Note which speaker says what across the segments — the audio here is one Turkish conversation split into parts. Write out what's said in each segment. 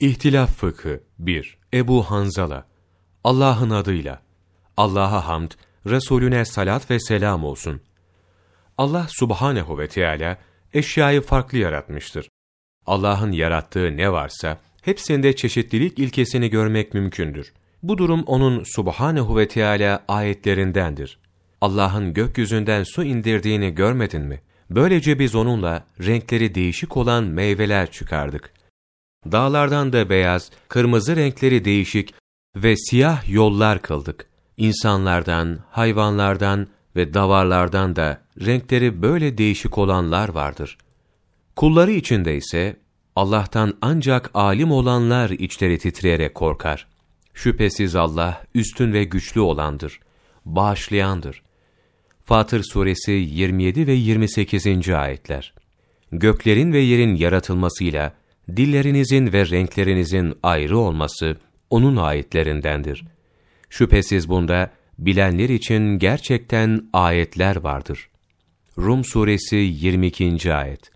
Speaker 1: İhtilaf Fıkı 1. Ebu Hanzala Allah'ın adıyla Allah'a hamd, Resulüne salat ve selam olsun. Allah subhanehu ve Teala eşyayı farklı yaratmıştır. Allah'ın yarattığı ne varsa hepsinde çeşitlilik ilkesini görmek mümkündür. Bu durum onun subhanehu ve Teala ayetlerindendir. Allah'ın gökyüzünden su indirdiğini görmedin mi? Böylece biz onunla renkleri değişik olan meyveler çıkardık. Dağlardan da beyaz, kırmızı renkleri değişik ve siyah yollar kıldık. İnsanlardan, hayvanlardan ve davarlardan da renkleri böyle değişik olanlar vardır. Kulları içinde ise Allah'tan ancak alim olanlar içleri titreyerek korkar. Şüphesiz Allah üstün ve güçlü olandır, bağışlayandır. Fatır suresi 27 ve 28. ayetler. Göklerin ve yerin yaratılmasıyla dillerinizin ve renklerinizin ayrı olması onun ayetlerindendir. Şüphesiz bunda bilenler için gerçekten ayetler vardır. Rum suresi 22. ayet.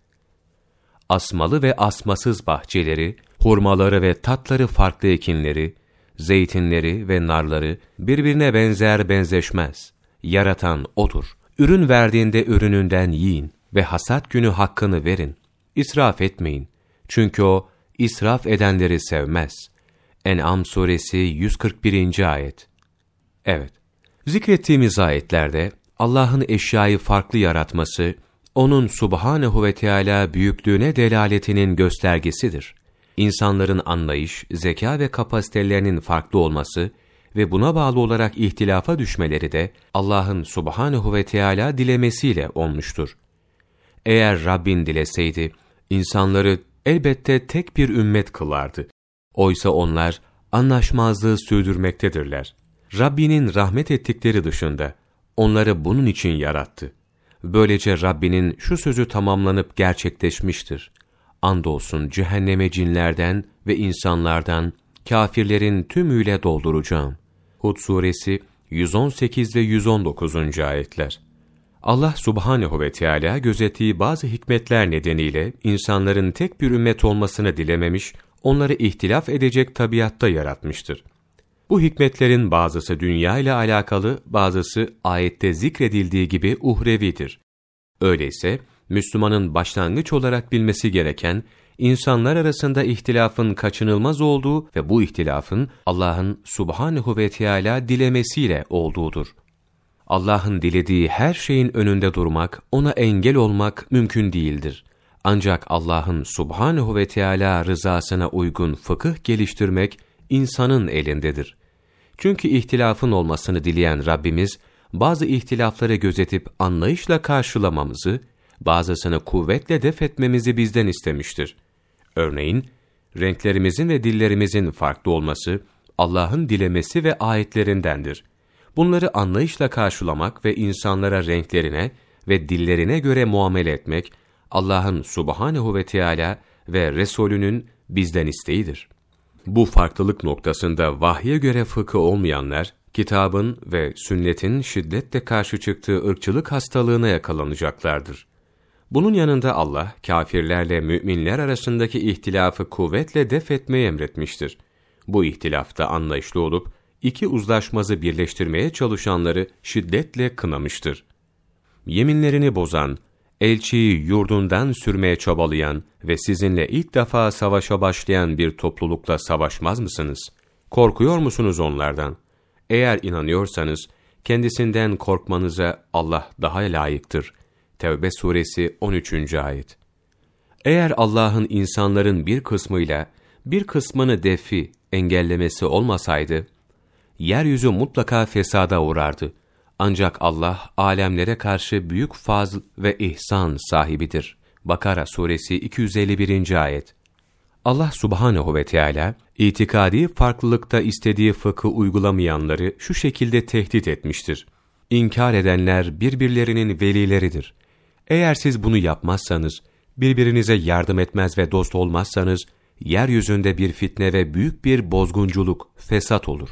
Speaker 1: Asmalı ve asmasız bahçeleri, hurmaları ve tatları farklı ekinleri, zeytinleri ve narları birbirine benzer benzeşmez. Yaratan O'dur. Ürün verdiğinde ürününden yiyin ve hasat günü hakkını verin. İsraf etmeyin. Çünkü O, israf edenleri sevmez. En'am suresi 141. ayet. Evet, zikrettiğimiz ayetlerde Allah'ın eşyayı farklı yaratması, O'nun subhanehu ve Teala büyüklüğüne delaletinin göstergesidir. İnsanların anlayış, zeka ve kapasitelerinin farklı olması ve buna bağlı olarak ihtilafa düşmeleri de Allah'ın subhanehu ve Teala dilemesiyle olmuştur. Eğer Rabbin dileseydi, insanları elbette tek bir ümmet kılardı. Oysa onlar anlaşmazlığı sürdürmektedirler. Rabbinin rahmet ettikleri dışında onları bunun için yarattı. Böylece Rabbinin şu sözü tamamlanıp gerçekleşmiştir. Andolsun cehenneme cinlerden ve insanlardan kafirlerin tümüyle dolduracağım. Hud suresi 118 ve 119. ayetler. Allah subhanehu ve Teala gözettiği bazı hikmetler nedeniyle insanların tek bir ümmet olmasını dilememiş, onları ihtilaf edecek tabiatta yaratmıştır. Bu hikmetlerin bazısı dünya ile alakalı, bazısı ayette zikredildiği gibi uhrevidir. Öyleyse Müslümanın başlangıç olarak bilmesi gereken insanlar arasında ihtilafın kaçınılmaz olduğu ve bu ihtilafın Allah'ın subhanehu ve Teala dilemesiyle olduğudur. Allah'ın dilediği her şeyin önünde durmak, ona engel olmak mümkün değildir. Ancak Allah'ın subhanehu ve Teala rızasına uygun fıkıh geliştirmek insanın elindedir. Çünkü ihtilafın olmasını dileyen Rabbimiz, bazı ihtilafları gözetip anlayışla karşılamamızı, bazısını kuvvetle def etmemizi bizden istemiştir. Örneğin, renklerimizin ve dillerimizin farklı olması, Allah'ın dilemesi ve ayetlerindendir. Bunları anlayışla karşılamak ve insanlara renklerine ve dillerine göre muamele etmek, Allah'ın subhanehu ve Teala ve Resulünün bizden isteğidir. Bu farklılık noktasında vahye göre fıkı olmayanlar, kitabın ve sünnetin şiddetle karşı çıktığı ırkçılık hastalığına yakalanacaklardır. Bunun yanında Allah, kafirlerle müminler arasındaki ihtilafı kuvvetle def etmeyi emretmiştir. Bu ihtilafta anlayışlı olup, iki uzlaşmazı birleştirmeye çalışanları şiddetle kınamıştır. Yeminlerini bozan, elçiyi yurdundan sürmeye çabalayan ve sizinle ilk defa savaşa başlayan bir toplulukla savaşmaz mısınız? Korkuyor musunuz onlardan? Eğer inanıyorsanız, kendisinden korkmanıza Allah daha layıktır. Tevbe suresi 13. ayet. Eğer Allah'ın insanların bir kısmıyla bir kısmını defi, engellemesi olmasaydı, yeryüzü mutlaka fesada uğrardı. Ancak Allah alemlere karşı büyük fazl ve ihsan sahibidir. Bakara suresi 251. ayet. Allah subhanehu ve Teala itikadi farklılıkta istediği fıkı uygulamayanları şu şekilde tehdit etmiştir. İnkar edenler birbirlerinin velileridir. Eğer siz bunu yapmazsanız, birbirinize yardım etmez ve dost olmazsanız, yeryüzünde bir fitne ve büyük bir bozgunculuk, fesat olur.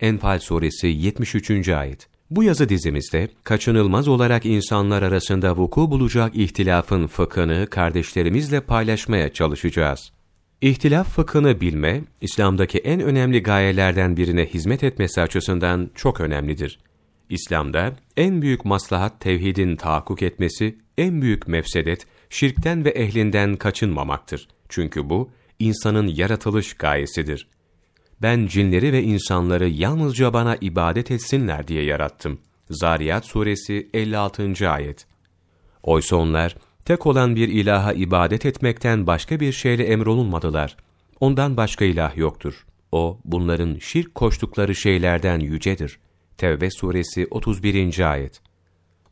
Speaker 1: Enfal suresi 73. ayet. Bu yazı dizimizde kaçınılmaz olarak insanlar arasında vuku bulacak ihtilafın fıkhını kardeşlerimizle paylaşmaya çalışacağız. İhtilaf fıkhını bilme, İslam'daki en önemli gayelerden birine hizmet etmesi açısından çok önemlidir. İslam'da en büyük maslahat tevhidin tahakkuk etmesi, en büyük mefsedet, şirkten ve ehlinden kaçınmamaktır. Çünkü bu, insanın yaratılış gayesidir. Ben cinleri ve insanları yalnızca bana ibadet etsinler diye yarattım. Zariyat suresi 56. ayet. Oysa onlar, tek olan bir ilaha ibadet etmekten başka bir şeyle emrolunmadılar. Ondan başka ilah yoktur. O, bunların şirk koştukları şeylerden yücedir. Tevbe suresi 31. ayet.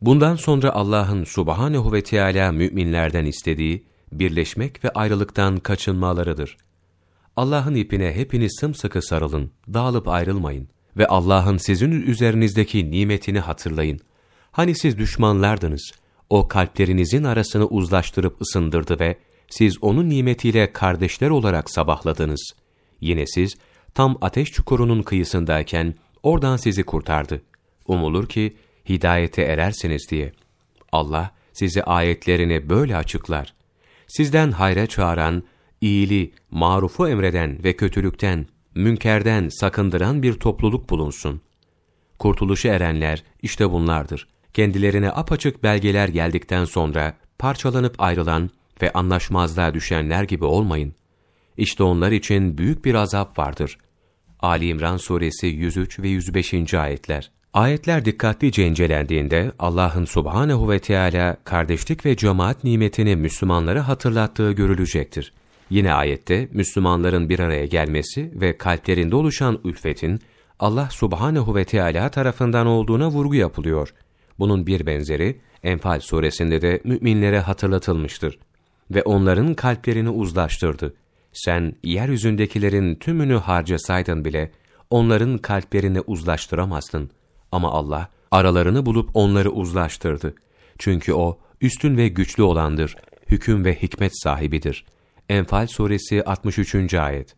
Speaker 1: Bundan sonra Allah'ın subhanehu ve Teala müminlerden istediği, birleşmek ve ayrılıktan kaçınmalarıdır. Allah'ın ipine hepiniz sımsıkı sarılın, dağılıp ayrılmayın ve Allah'ın sizin üzerinizdeki nimetini hatırlayın. Hani siz düşmanlardınız, o kalplerinizin arasını uzlaştırıp ısındırdı ve siz onun nimetiyle kardeşler olarak sabahladınız. Yine siz tam ateş çukurunun kıyısındayken oradan sizi kurtardı. Umulur ki hidayete erersiniz diye. Allah size ayetlerini böyle açıklar. Sizden hayra çağıran, iyiliği, marufu emreden ve kötülükten, münkerden sakındıran bir topluluk bulunsun. Kurtuluşu erenler işte bunlardır. Kendilerine apaçık belgeler geldikten sonra parçalanıp ayrılan ve anlaşmazlığa düşenler gibi olmayın. İşte onlar için büyük bir azap vardır. Ali İmran suresi 103 ve 105. ayetler. Ayetler dikkatlice incelendiğinde Allah'ın subhanehu ve Teala kardeşlik ve cemaat nimetini Müslümanlara hatırlattığı görülecektir. Yine ayette Müslümanların bir araya gelmesi ve kalplerinde oluşan ülfetin Allah subhanehu ve Teala tarafından olduğuna vurgu yapılıyor. Bunun bir benzeri Enfal suresinde de müminlere hatırlatılmıştır. Ve onların kalplerini uzlaştırdı. Sen yeryüzündekilerin tümünü harcasaydın bile onların kalplerini uzlaştıramazdın. Ama Allah aralarını bulup onları uzlaştırdı. Çünkü O üstün ve güçlü olandır, hüküm ve hikmet sahibidir. Enfal suresi 63. ayet.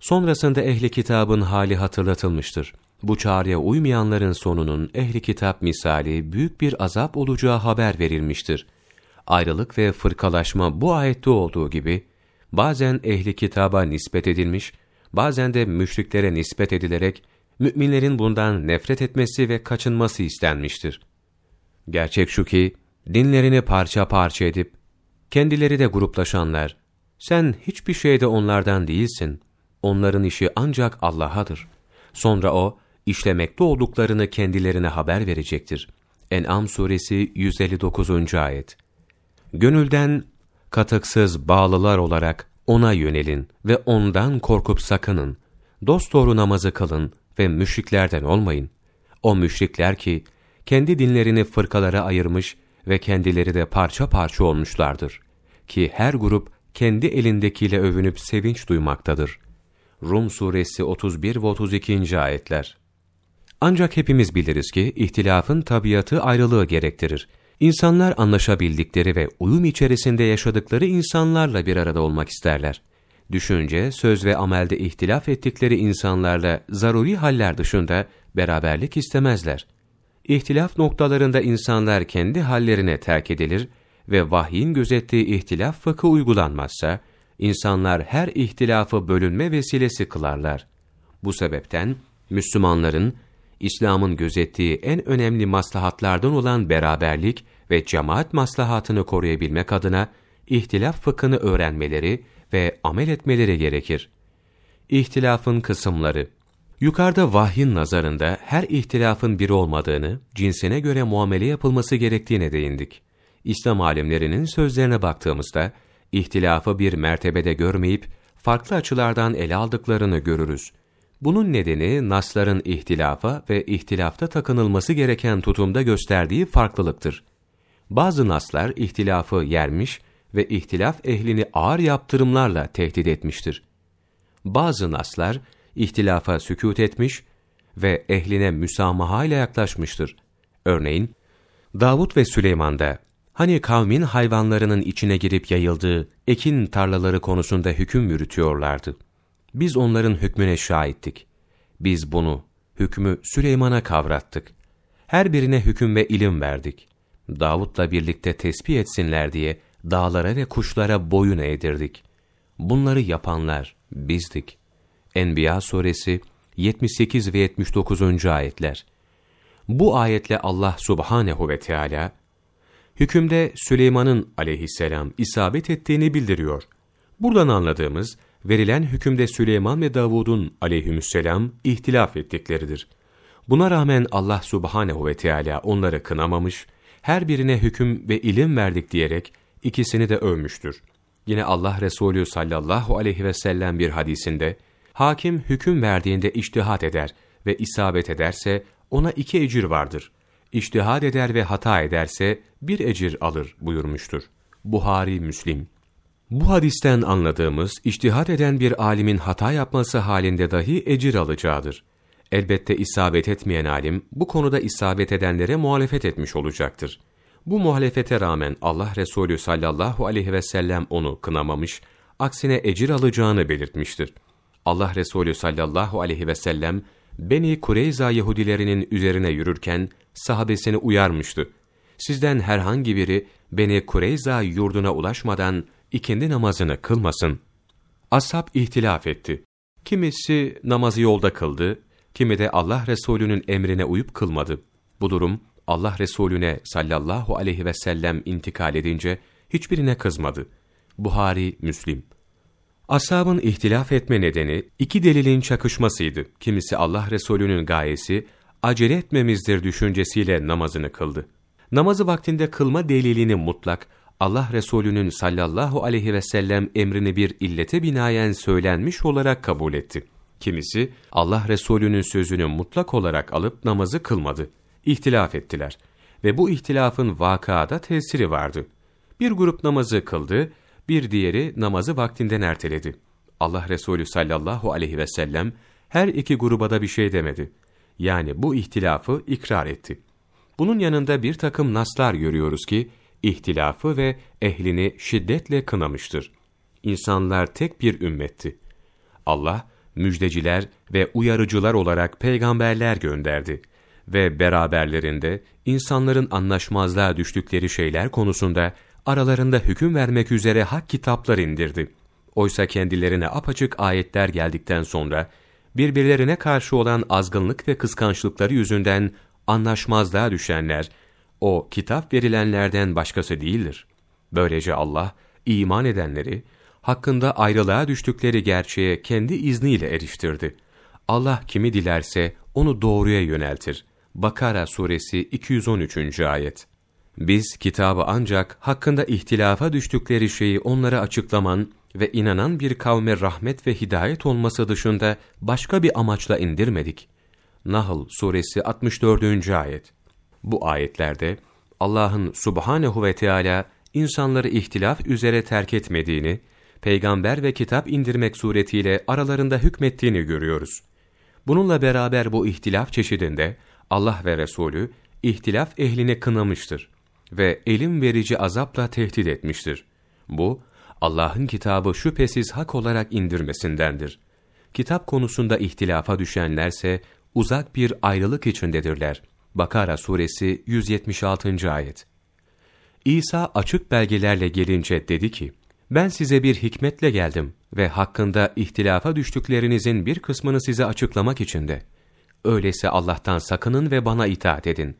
Speaker 1: Sonrasında ehli kitabın hali hatırlatılmıştır. Bu çağrıya uymayanların sonunun ehli kitap misali büyük bir azap olacağı haber verilmiştir. Ayrılık ve fırkalaşma bu ayette olduğu gibi bazen ehli kitaba nispet edilmiş, bazen de müşriklere nispet edilerek müminlerin bundan nefret etmesi ve kaçınması istenmiştir. Gerçek şu ki, dinlerini parça parça edip, kendileri de gruplaşanlar, sen hiçbir şeyde onlardan değilsin, onların işi ancak Allah'adır. Sonra O, işlemekte olduklarını kendilerine haber verecektir. En'am suresi 159. ayet. Gönülden katıksız bağlılar olarak ona yönelin ve ondan korkup sakının. Dosdoğru namazı kılın ve müşriklerden olmayın. O müşrikler ki kendi dinlerini fırkalara ayırmış ve kendileri de parça parça olmuşlardır. Ki her grup kendi elindekiyle övünüp sevinç duymaktadır. Rum suresi 31 ve 32. ayetler. Ancak hepimiz biliriz ki ihtilafın tabiatı ayrılığı gerektirir. İnsanlar anlaşabildikleri ve uyum içerisinde yaşadıkları insanlarla bir arada olmak isterler. Düşünce, söz ve amelde ihtilaf ettikleri insanlarla zaruri haller dışında beraberlik istemezler. İhtilaf noktalarında insanlar kendi hallerine terk edilir ve vahyin gözettiği ihtilaf fıkı uygulanmazsa, insanlar her ihtilafı bölünme vesilesi kılarlar. Bu sebepten Müslümanların İslam'ın gözettiği en önemli maslahatlardan olan beraberlik ve cemaat maslahatını koruyabilmek adına ihtilaf fıkhını öğrenmeleri ve amel etmeleri gerekir. İhtilafın kısımları Yukarıda vahyin nazarında her ihtilafın biri olmadığını, cinsine göre muamele yapılması gerektiğine değindik. İslam alimlerinin sözlerine baktığımızda, ihtilafı bir mertebede görmeyip, farklı açılardan ele aldıklarını görürüz. Bunun nedeni nasların ihtilafa ve ihtilafta takınılması gereken tutumda gösterdiği farklılıktır. Bazı naslar ihtilafı yermiş ve ihtilaf ehlini ağır yaptırımlarla tehdit etmiştir. Bazı naslar ihtilafa sükût etmiş ve ehline müsamaha ile yaklaşmıştır. Örneğin, Davut ve Süleyman'da hani kavmin hayvanlarının içine girip yayıldığı ekin tarlaları konusunda hüküm yürütüyorlardı. Biz onların hükmüne şahittik. Biz bunu, hükmü Süleyman'a kavrattık. Her birine hüküm ve ilim verdik. Davut'la birlikte tesbih etsinler diye dağlara ve kuşlara boyun eğdirdik. bunları yapanlar bizdik. Enbiya suresi 78 ve 79. ayetler. Bu ayetle Allah subhanehu ve Teala hükümde Süleyman'ın aleyhisselam isabet ettiğini bildiriyor. Buradan anladığımız, verilen hükümde Süleyman ve Davud'un aleyhisselam ihtilaf ettikleridir. Buna rağmen Allah subhanehu ve Teala onları kınamamış, her birine hüküm ve ilim verdik diyerek ikisini de övmüştür. Yine Allah Resulü sallallahu aleyhi ve sellem bir hadisinde, hakim hüküm verdiğinde iştihat eder ve isabet ederse ona iki ecir vardır. İçtihad eder ve hata ederse bir ecir alır buyurmuştur. Buhari Müslim Bu hadisten anladığımız, içtihat eden bir alimin hata yapması halinde dahi ecir alacağıdır. Elbette isabet etmeyen alim, bu konuda isabet edenlere muhalefet etmiş olacaktır. Bu muhalefete rağmen Allah Resulü sallallahu aleyhi ve sellem onu kınamamış, aksine ecir alacağını belirtmiştir. Allah Resulü sallallahu aleyhi ve sellem, Beni Kureyza Yahudilerinin üzerine yürürken sahabesini uyarmıştı. Sizden herhangi biri Beni Kureyza yurduna ulaşmadan ikindi namazını kılmasın. Ashab ihtilaf etti. Kimisi namazı yolda kıldı, kimi de Allah Resulü'nün emrine uyup kılmadı. Bu durum Allah Resulüne sallallahu aleyhi ve sellem intikal edince hiçbirine kızmadı. Buhari, Müslim Ashabın ihtilaf etme nedeni iki delilin çakışmasıydı. Kimisi Allah Resulü'nün gayesi acele etmemizdir düşüncesiyle namazını kıldı. Namazı vaktinde kılma delilini mutlak Allah Resulü'nün sallallahu aleyhi ve sellem emrini bir illete binayen söylenmiş olarak kabul etti. Kimisi Allah Resulü'nün sözünü mutlak olarak alıp namazı kılmadı. İhtilaf ettiler ve bu ihtilafın vakada tesiri vardı. Bir grup namazı kıldı, bir diğeri namazı vaktinden erteledi. Allah Resulü sallallahu aleyhi ve sellem her iki gruba da bir şey demedi. Yani bu ihtilafı ikrar etti. Bunun yanında bir takım naslar görüyoruz ki, ihtilafı ve ehlini şiddetle kınamıştır. İnsanlar tek bir ümmetti. Allah, müjdeciler ve uyarıcılar olarak peygamberler gönderdi ve beraberlerinde insanların anlaşmazlığa düştükleri şeyler konusunda aralarında hüküm vermek üzere hak kitaplar indirdi. Oysa kendilerine apaçık ayetler geldikten sonra, birbirlerine karşı olan azgınlık ve kıskançlıkları yüzünden anlaşmazlığa düşenler, o kitap verilenlerden başkası değildir. Böylece Allah, iman edenleri, hakkında ayrılığa düştükleri gerçeğe kendi izniyle eriştirdi. Allah kimi dilerse onu doğruya yöneltir. Bakara suresi 213. ayet biz kitabı ancak hakkında ihtilafa düştükleri şeyi onlara açıklaman ve inanan bir kavme rahmet ve hidayet olması dışında başka bir amaçla indirmedik. Nahl suresi 64. ayet. Bu ayetlerde Allah'ın subhanehu ve Teala insanları ihtilaf üzere terk etmediğini, peygamber ve kitap indirmek suretiyle aralarında hükmettiğini görüyoruz. Bununla beraber bu ihtilaf çeşidinde Allah ve Resulü ihtilaf ehlini kınamıştır ve elim verici azapla tehdit etmiştir. Bu, Allah'ın kitabı şüphesiz hak olarak indirmesindendir. Kitap konusunda ihtilafa düşenlerse uzak bir ayrılık içindedirler. Bakara suresi 176. ayet. İsa açık belgelerle gelince dedi ki, ben size bir hikmetle geldim ve hakkında ihtilafa düştüklerinizin bir kısmını size açıklamak için de. Öyleyse Allah'tan sakının ve bana itaat edin.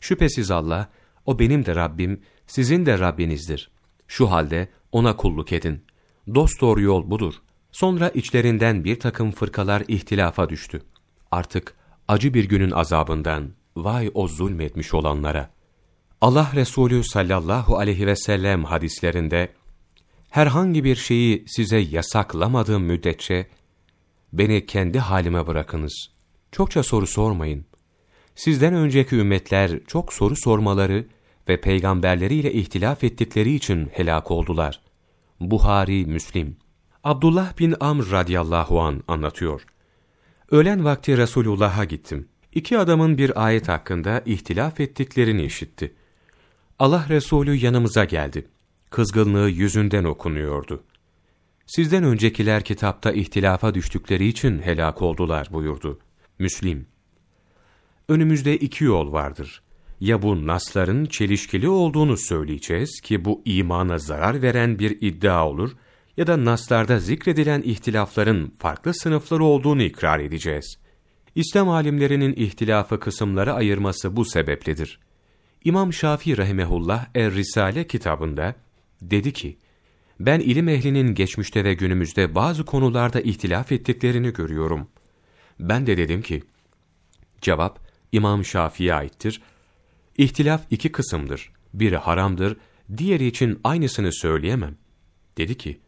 Speaker 1: Şüphesiz Allah, o benim de Rabbim, sizin de Rabbinizdir. Şu halde ona kulluk edin. Dost doğru yol budur. Sonra içlerinden bir takım fırkalar ihtilafa düştü. Artık acı bir günün azabından, vay o zulmetmiş olanlara. Allah Resulü sallallahu aleyhi ve sellem hadislerinde, herhangi bir şeyi size yasaklamadığım müddetçe, beni kendi halime bırakınız. Çokça soru sormayın. Sizden önceki ümmetler çok soru sormaları ve peygamberleriyle ihtilaf ettikleri için helak oldular. Buhari, Müslim. Abdullah bin Amr radıyallahu an anlatıyor. Öğlen vakti Resulullah'a gittim. İki adamın bir ayet hakkında ihtilaf ettiklerini işitti. Allah Resulü yanımıza geldi. Kızgınlığı yüzünden okunuyordu. Sizden öncekiler kitapta ihtilafa düştükleri için helak oldular buyurdu. Müslim. Önümüzde iki yol vardır ya bu nasların çelişkili olduğunu söyleyeceğiz ki bu imana zarar veren bir iddia olur ya da naslarda zikredilen ihtilafların farklı sınıfları olduğunu ikrar edeceğiz. İslam alimlerinin ihtilafı kısımlara ayırması bu sebepledir. İmam Şafii rahimehullah Er-Risale kitabında dedi ki, ben ilim ehlinin geçmişte ve günümüzde bazı konularda ihtilaf ettiklerini görüyorum. Ben de dedim ki, cevap İmam Şafii'ye aittir. İhtilaf iki kısımdır. Biri haramdır, diğeri için aynısını söyleyemem. Dedi ki,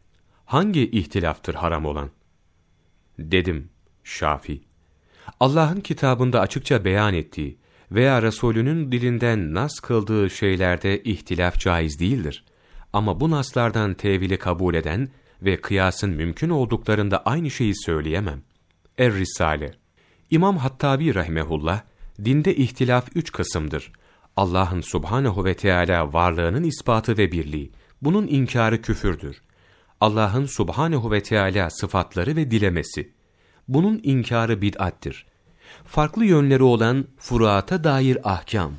Speaker 1: hangi ihtilaftır haram olan? Dedim, Şafi. Allah'ın kitabında açıkça beyan ettiği veya Resulünün dilinden nas kıldığı şeylerde ihtilaf caiz değildir. Ama bu naslardan tevili kabul eden ve kıyasın mümkün olduklarında aynı şeyi söyleyemem. Er-Risale İmam Hattabi rahimehullah, dinde ihtilaf üç kısımdır. Allah'ın subhanehu ve Teala varlığının ispatı ve birliği. Bunun inkarı küfürdür. Allah'ın subhanehu ve Teala sıfatları ve dilemesi. Bunun inkarı bid'attir. Farklı yönleri olan furuata dair ahkam.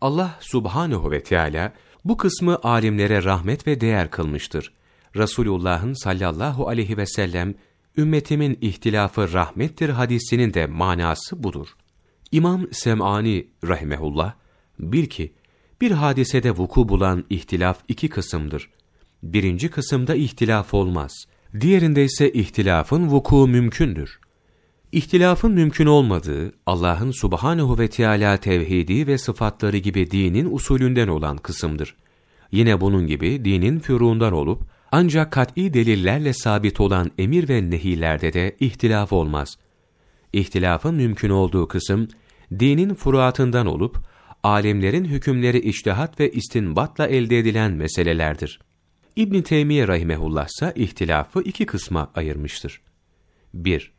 Speaker 1: Allah subhanehu ve Teala bu kısmı alimlere rahmet ve değer kılmıştır. Resulullah'ın sallallahu aleyhi ve sellem, ümmetimin ihtilafı rahmettir hadisinin de manası budur. İmam Sem'ani rahimehullah, bil ki, bir hadisede vuku bulan ihtilaf iki kısımdır. Birinci kısımda ihtilaf olmaz. Diğerinde ise ihtilafın vuku mümkündür. İhtilafın mümkün olmadığı, Allah'ın subhanehu ve Teala tevhidi ve sıfatları gibi dinin usulünden olan kısımdır. Yine bunun gibi dinin füruğundan olup, ancak kat'i delillerle sabit olan emir ve nehilerde de ihtilaf olmaz. İhtilafın mümkün olduğu kısım, dinin furuatından olup, alemlerin hükümleri içtihat ve istinbatla elde edilen meselelerdir. İbn Teymiye rahimehullah ise ihtilafı iki kısma ayırmıştır. 1.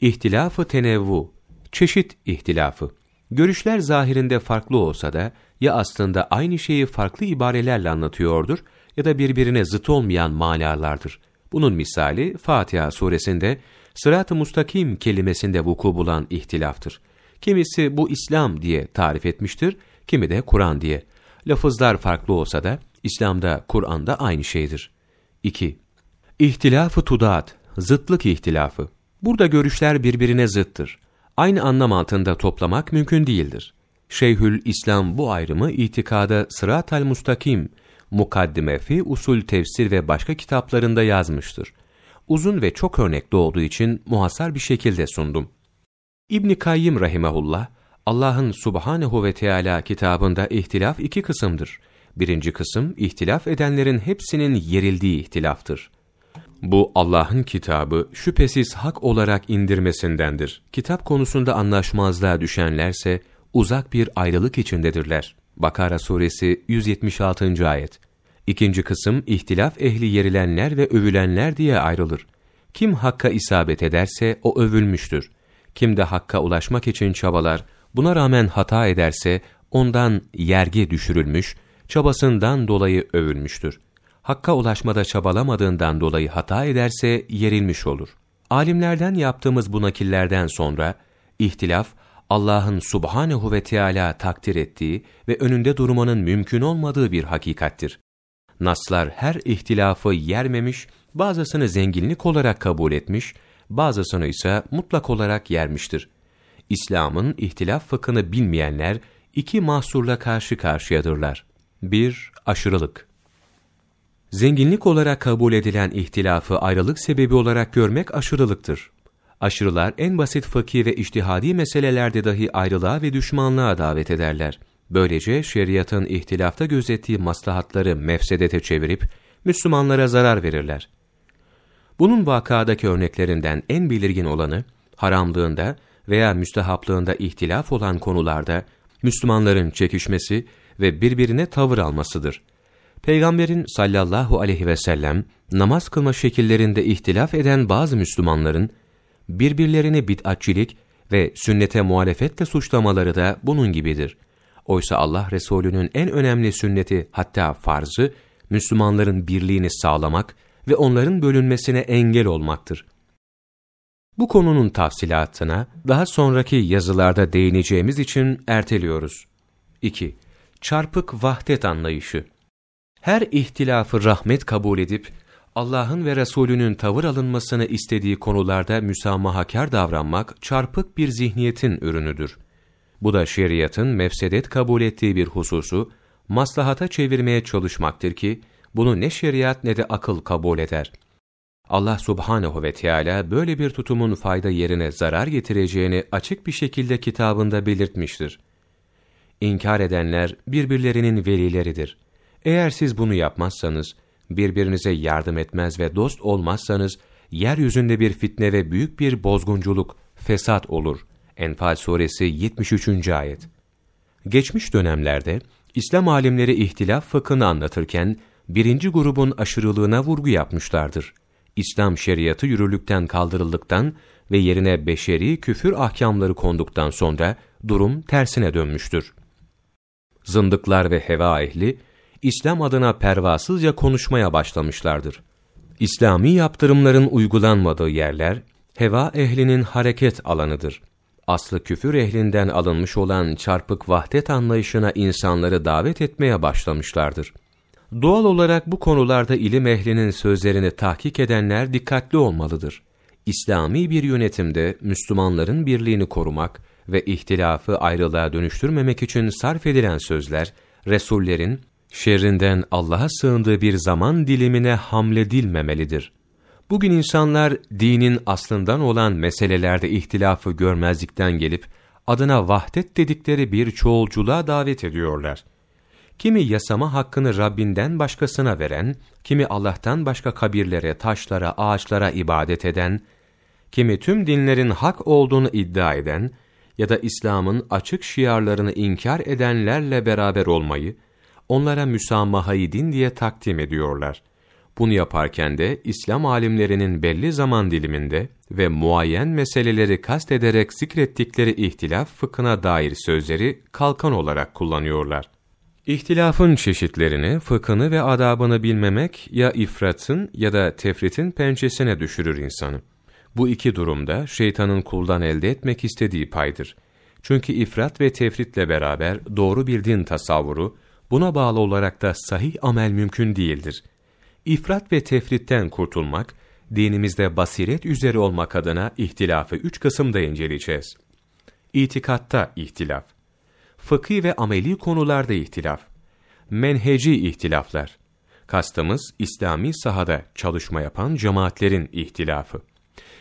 Speaker 1: İhtilafı tenevvu, çeşit ihtilafı. Görüşler zahirinde farklı olsa da ya aslında aynı şeyi farklı ibarelerle anlatıyordur ya da birbirine zıt olmayan manalardır. Bunun misali Fatiha suresinde sırat-ı mustakim kelimesinde vuku bulan ihtilaftır. Kimisi bu İslam diye tarif etmiştir, kimi de Kur'an diye. Lafızlar farklı olsa da İslam'da, Kur'an'da aynı şeydir. 2. İhtilafı tudat, zıtlık ihtilafı. Burada görüşler birbirine zıttır. Aynı anlam altında toplamak mümkün değildir. Şeyhül İslam bu ayrımı itikada sırat-al mustakim, mukaddime fi usul tefsir ve başka kitaplarında yazmıştır. Uzun ve çok örnekli olduğu için muhasar bir şekilde sundum. İbn Kayyim rahimehullah, Allah'ın Subhanehu ve Teala kitabında ihtilaf iki kısımdır. Birinci kısım, ihtilaf edenlerin hepsinin yerildiği ihtilaftır. Bu Allah'ın kitabı şüphesiz hak olarak indirmesindendir. Kitap konusunda anlaşmazlığa düşenlerse uzak bir ayrılık içindedirler. Bakara suresi 176. ayet. İkinci kısım ihtilaf ehli yerilenler ve övülenler diye ayrılır. Kim hakka isabet ederse o övülmüştür. Kim de hakka ulaşmak için çabalar, buna rağmen hata ederse ondan yergi düşürülmüş, çabasından dolayı övülmüştür. Hakka ulaşmada çabalamadığından dolayı hata ederse yerilmiş olur. Alimlerden yaptığımız bu nakillerden sonra, ihtilaf, Allah'ın subhanehu ve Teala takdir ettiği ve önünde durmanın mümkün olmadığı bir hakikattir. Naslar her ihtilafı yermemiş, bazısını zenginlik olarak kabul etmiş, bazısını ise mutlak olarak yermiştir. İslam'ın ihtilaf fıkhını bilmeyenler iki mahsurla karşı karşıyadırlar. 1. Aşırılık Zenginlik olarak kabul edilen ihtilafı ayrılık sebebi olarak görmek aşırılıktır. Aşırılar en basit fıkhi ve iştihadi meselelerde dahi ayrılığa ve düşmanlığa davet ederler. Böylece şeriatın ihtilafta gözettiği maslahatları mefsedete çevirip Müslümanlara zarar verirler. Bunun vakadaki örneklerinden en belirgin olanı, haramlığında veya müstehaplığında ihtilaf olan konularda Müslümanların çekişmesi ve birbirine tavır almasıdır. Peygamberin sallallahu aleyhi ve sellem namaz kılma şekillerinde ihtilaf eden bazı Müslümanların birbirlerini bid'atçilik ve sünnete muhalefetle suçlamaları da bunun gibidir. Oysa Allah Resulü'nün en önemli sünneti hatta farzı Müslümanların birliğini sağlamak ve onların bölünmesine engel olmaktır. Bu konunun tafsilatına daha sonraki yazılarda değineceğimiz için erteliyoruz. 2. Çarpık vahdet anlayışı Her ihtilafı rahmet kabul edip, Allah'ın ve Resulünün tavır alınmasını istediği konularda müsamahakar davranmak çarpık bir zihniyetin ürünüdür. Bu da şeriatın mefsedet kabul ettiği bir hususu, maslahata çevirmeye çalışmaktır ki, bunu ne şeriat ne de akıl kabul eder. Allah subhanehu ve Teala böyle bir tutumun fayda yerine zarar getireceğini açık bir şekilde kitabında belirtmiştir. İnkar edenler birbirlerinin velileridir. Eğer siz bunu yapmazsanız, birbirinize yardım etmez ve dost olmazsanız, yeryüzünde bir fitne ve büyük bir bozgunculuk, fesat olur. Enfal suresi 73. ayet. Geçmiş dönemlerde, İslam alimleri ihtilaf fıkhını anlatırken, birinci grubun aşırılığına vurgu yapmışlardır. İslam şeriatı yürürlükten kaldırıldıktan ve yerine beşeri küfür ahkamları konduktan sonra durum tersine dönmüştür. Zındıklar ve heva ehli, İslam adına pervasızca konuşmaya başlamışlardır. İslami yaptırımların uygulanmadığı yerler, heva ehlinin hareket alanıdır. Aslı küfür ehlinden alınmış olan çarpık vahdet anlayışına insanları davet etmeye başlamışlardır. Doğal olarak bu konularda ilim ehlinin sözlerini tahkik edenler dikkatli olmalıdır. İslami bir yönetimde Müslümanların birliğini korumak ve ihtilafı ayrılığa dönüştürmemek için sarf edilen sözler, Resullerin şerrinden Allah'a sığındığı bir zaman dilimine hamledilmemelidir. Bugün insanlar dinin aslından olan meselelerde ihtilafı görmezlikten gelip adına vahdet dedikleri bir çoğulculuğa davet ediyorlar. Kimi yasama hakkını Rabbinden başkasına veren, kimi Allah'tan başka kabirlere, taşlara, ağaçlara ibadet eden, kimi tüm dinlerin hak olduğunu iddia eden ya da İslam'ın açık şiarlarını inkar edenlerle beraber olmayı, onlara müsamahayı din diye takdim ediyorlar. Bunu yaparken de İslam alimlerinin belli zaman diliminde ve muayyen meseleleri kastederek zikrettikleri ihtilaf fıkhına dair sözleri kalkan olarak kullanıyorlar. İhtilafın çeşitlerini, fıkhını ve adabını bilmemek ya ifratın ya da tefritin pençesine düşürür insanı. Bu iki durumda şeytanın kuldan elde etmek istediği paydır. Çünkü ifrat ve tefritle beraber doğru bir din tasavvuru, buna bağlı olarak da sahih amel mümkün değildir. İfrat ve tefritten kurtulmak, dinimizde basiret üzere olmak adına ihtilafı üç kısımda inceleyeceğiz. İtikatta ihtilaf, fıkhi ve ameli konularda ihtilaf, menheci ihtilaflar, kastımız İslami sahada çalışma yapan cemaatlerin ihtilafı.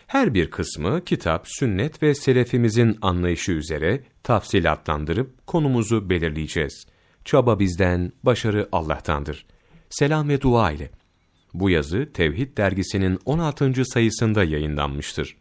Speaker 1: Her bir kısmı kitap, sünnet ve selefimizin anlayışı üzere tafsilatlandırıp konumuzu belirleyeceğiz. Çaba bizden, başarı Allah'tandır. Selam ve dua ile. Bu yazı Tevhid dergisinin 16. sayısında yayınlanmıştır.